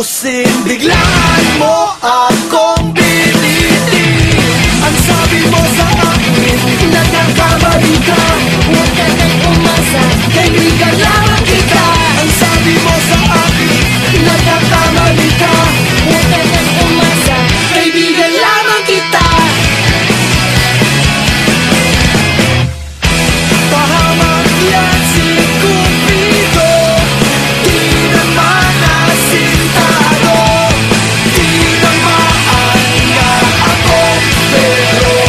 Außen begleitet. Yeah.